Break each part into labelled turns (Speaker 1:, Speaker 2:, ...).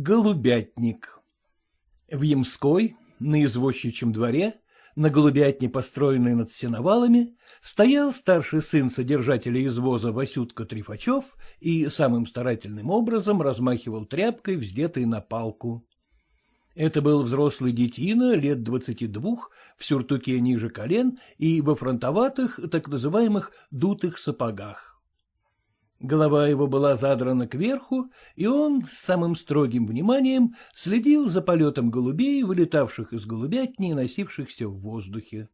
Speaker 1: Голубятник В Ямской, на извозчичьем дворе, на голубятне, построенной над сеновалами, стоял старший сын содержателя извоза Васютка Трифачев и самым старательным образом размахивал тряпкой, вздетой на палку. Это был взрослый детина, лет двадцати двух, в сюртуке ниже колен и во фронтоватых, так называемых, дутых сапогах. Голова его была задрана кверху, и он с самым строгим вниманием следил за полетом голубей, вылетавших из голубятни и носившихся в воздухе.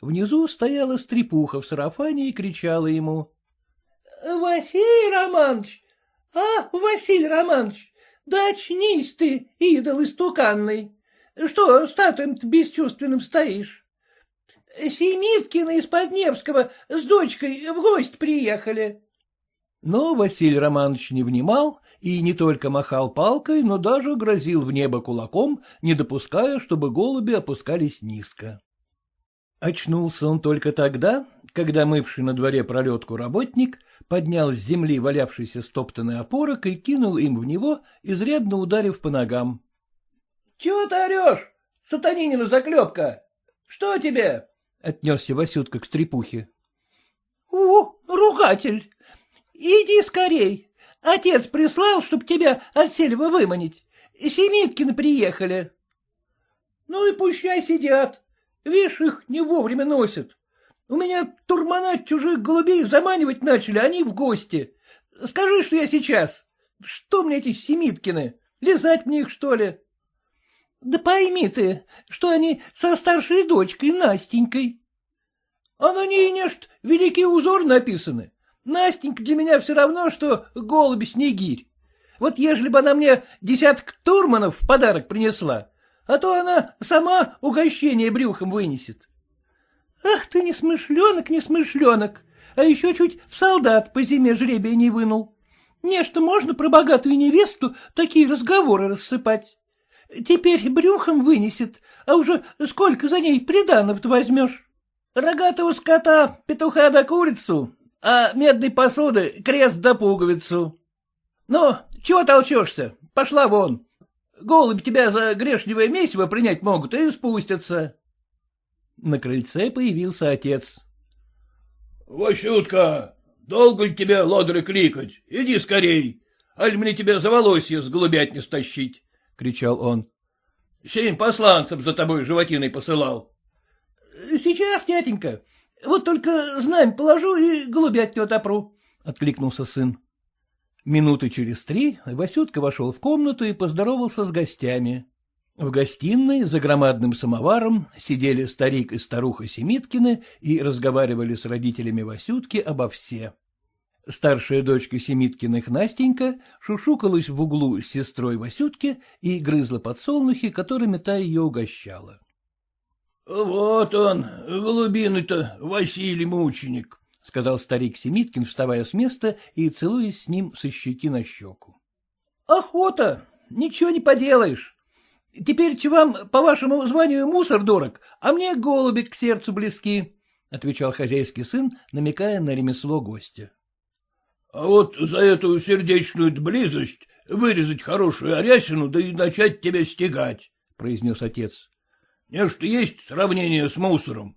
Speaker 1: Внизу стояла стрепуха в сарафане и кричала ему.
Speaker 2: — Василий Романович! А, Василий Романович, да очнись ты, идол истуканный! Что статуем-то бесчувственным стоишь? Семиткина из Подневского с дочкой в гость приехали.
Speaker 1: Но Василий Романович не внимал и не только махал палкой, но даже грозил в небо кулаком, не допуская, чтобы голуби опускались низко. Очнулся он только тогда, когда мывший на дворе пролетку работник поднял с земли валявшийся стоптанный опорок и кинул им в него, изрядно ударив по ногам.
Speaker 2: — Чего ты орешь, сатанинина заклепка? Что тебе? — отнесся Васютка к стрепухе. — О, ругатель! Иди скорей. Отец прислал, чтоб тебя от сельва выманить. Семиткины приехали. — Ну и пущай сидят. Вишь, их не вовремя носят. У меня турмана чужих голубей заманивать начали, они в гости. Скажи, что я сейчас. Что мне эти Семиткины? Лизать мне их, что ли? Да пойми ты, что они со старшей дочкой Настенькой. А на ней, нечто, великий узор написаны. Настенька для меня все равно, что голуби-снегирь. Вот ежели бы она мне десяток турманов в подарок принесла, а то она сама угощение брюхом вынесет. Ах ты, несмышленок, несмышленок, а еще чуть в солдат по зиме жребия не вынул. Нечто можно про богатую невесту такие разговоры рассыпать. Теперь брюхом вынесет, а уже сколько за ней приданов возьмешь? Рогатого скота, петуха да курицу, а медной посуды крест да пуговицу. Ну, чего толчешься? Пошла вон. Голубь тебя за грешневое месиво принять могут и спустятся.
Speaker 1: На крыльце появился отец.
Speaker 3: — Васютка, долго ли тебе лодры кликать? Иди скорей, аль мне тебя за волосье с голубятни стащить, — кричал он. — Семь посланцев за тобой животиной посылал.
Speaker 2: — Сейчас, дяденька, вот только знамя положу и голубятню отопру, — откликнулся сын.
Speaker 1: Минуты через три Васютка вошел в комнату и поздоровался с гостями. В гостиной за громадным самоваром сидели старик и старуха Семиткины и разговаривали с родителями Васютки обо все. Старшая дочка Семиткиных Настенька шушукалась в углу с сестрой Васютки и грызла подсолнухи, которыми та ее угощала.
Speaker 3: — Вот он, голубиный-то, Василий Мученик, — сказал старик Семиткин, вставая с места и целуясь с ним со щеки на щеку.
Speaker 2: — Охота, ничего не поделаешь. Теперь вам, по вашему званию, мусор дорог, а мне голуби к сердцу близки, — отвечал хозяйский сын, намекая на ремесло гостя.
Speaker 3: — А вот за эту сердечную близость вырезать хорошую арясину, да и начать тебя стегать, — произнес отец. Нечто есть сравнение с мусором.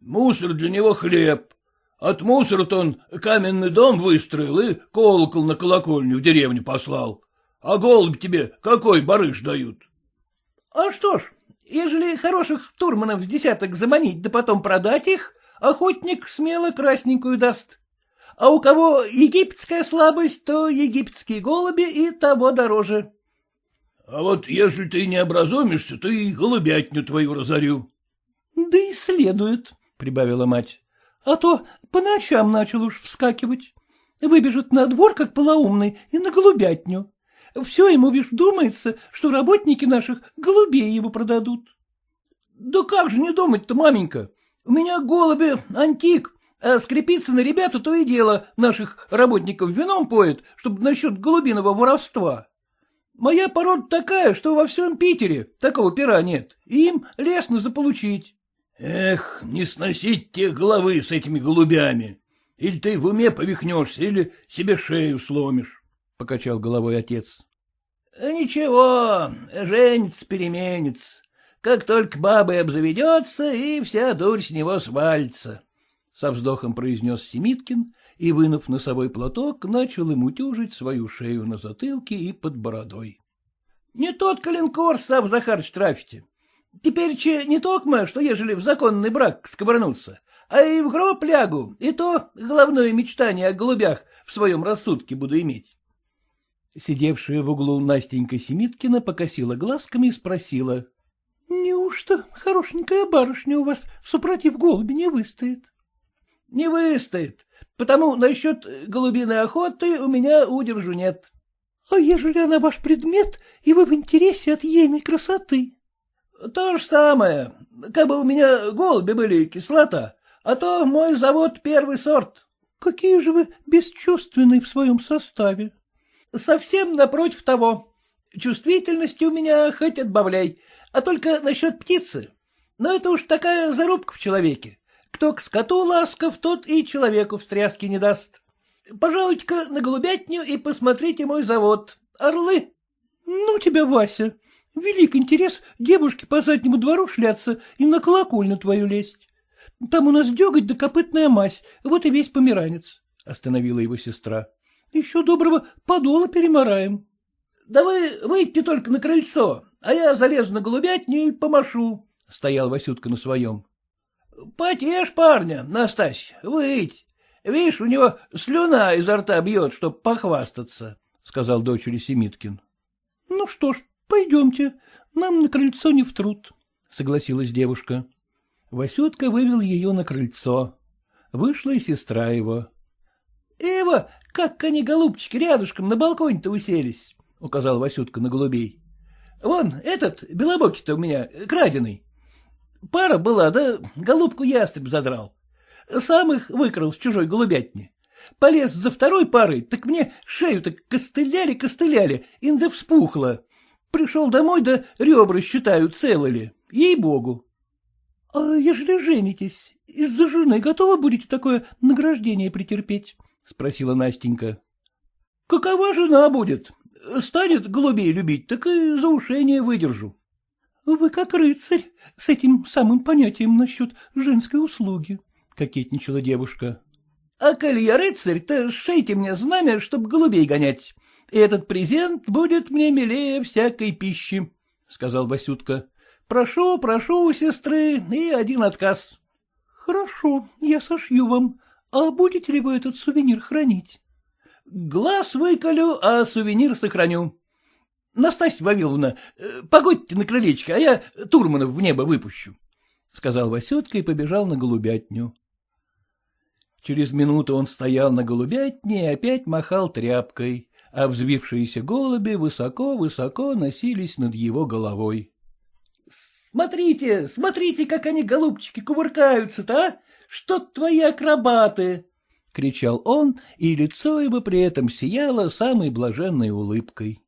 Speaker 3: Мусор для него хлеб. От мусора-то он каменный дом выстроил и колокол на колокольню в деревню послал. А голубь тебе какой барыш дают?
Speaker 2: — А что ж, ежели хороших турманов с десяток заманить, да потом продать их, охотник смело красненькую даст. А у кого египетская слабость, то египетские голуби и того дороже.
Speaker 3: А вот если ты не образумишься, то и голубятню твою разорю.
Speaker 2: — Да и следует, — прибавила мать. — А то по ночам начал уж вскакивать. Выбежит на двор, как полоумный, и на голубятню. Все ему, видишь, думается, что работники наших голубей его продадут. — Да как же не думать-то, маменька? У меня голуби антик, а скрепиться на ребята то и дело наших работников вином поет, чтобы насчет голубиного воровства. Моя порода такая, что во всем Питере такого пера нет, и им лестно заполучить.
Speaker 3: — Эх, не сносить те головы с этими голубями. Или ты в уме повихнешься, или себе шею сломишь, — покачал головой отец.
Speaker 2: — Ничего, женится, переменится. Как только бабой обзаведется, и вся дурь с него свалится, — со вздохом произнес Семиткин и, вынув носовой платок, начал ему тюжить свою шею на затылке и под бородой. — Не тот калинкор, Сав Захарыч, трафите. Теперь че не токмо, что ежели в законный брак скобрнуться, а и в гроб лягу, и то головное мечтание о голубях в своем рассудке буду иметь. Сидевшая в углу Настенька Семиткина покосила глазками и спросила. — Неужто хорошенькая барышня у вас, супротив голуби, не выстоит? — Не выстоит, потому насчет голубиной охоты у меня удержу нет. — А ежели она ваш предмет, и вы в интересе от ейной красоты? — То же самое. Как бы у меня голуби были кислота, а то мой завод первый сорт. — Какие же вы бесчувственные в своем составе. — Совсем напротив того. Чувствительности у меня хоть отбавляй, а только насчет птицы. Но это уж такая зарубка в человеке. Кто к скоту ласков, тот и человеку встряски не даст. Пожалуйте-ка на голубятню и посмотрите мой завод. Орлы. Ну тебя, Вася, велик интерес девушке по заднему двору шляться и на колокольню твою лезть. Там у нас деготь да копытная мазь, вот и весь померанец, — остановила его сестра. — Еще доброго подола перемораем. — Да вы выйдите только на крыльцо, а я залезу на голубятню и помашу, — стоял Васютка на своем. — Потешь парня, Настась, выйдь. Видишь, у него слюна изо рта бьет, чтоб похвастаться, — сказал дочери Семиткин. — Ну что ж, пойдемте, нам на крыльцо не в труд, — согласилась девушка. Васютка вывел ее на крыльцо. Вышла и сестра его. — Эва, как они, голубчики, рядышком на балконе-то уселись, — указал Васютка на голубей. Вон этот, белобокий-то у меня, краденый. Пара была, да голубку ястреб задрал. Сам их выкрал с чужой голубятни. Полез за второй парой, так мне шею так костыляли-костыляли, инда вспухло. Пришел домой, да ребра считаю, целы ли. Ей-богу. — А ежели женитесь, из-за жены готовы будете такое награждение претерпеть? — спросила Настенька. — Какова жена будет? Станет голубей любить, так и за ушение выдержу. — Вы как рыцарь, с этим самым понятием насчет женской услуги, — кокетничала девушка. — А коли я рыцарь, то шейте мне знамя, чтоб голубей гонять. И этот презент будет мне милее всякой пищи, — сказал Васютка. — Прошу, прошу у сестры, и один отказ. — Хорошо, я сошью вам. А будете ли вы этот сувенир хранить? Глаз выколю, а сувенир сохраню. Настасья Вавиловна, э, погодьте на крылечко, а я Турманов в небо выпущу, — сказал Васютка и побежал на голубятню. Через минуту он стоял на голубятне и опять махал тряпкой, а взвившиеся голуби высоко-высоко носились над его головой. — Смотрите, смотрите, как они, голубчики, кувыркаются-то, а! Что твои акробаты! — кричал он, и лицо его при этом сияло самой блаженной улыбкой.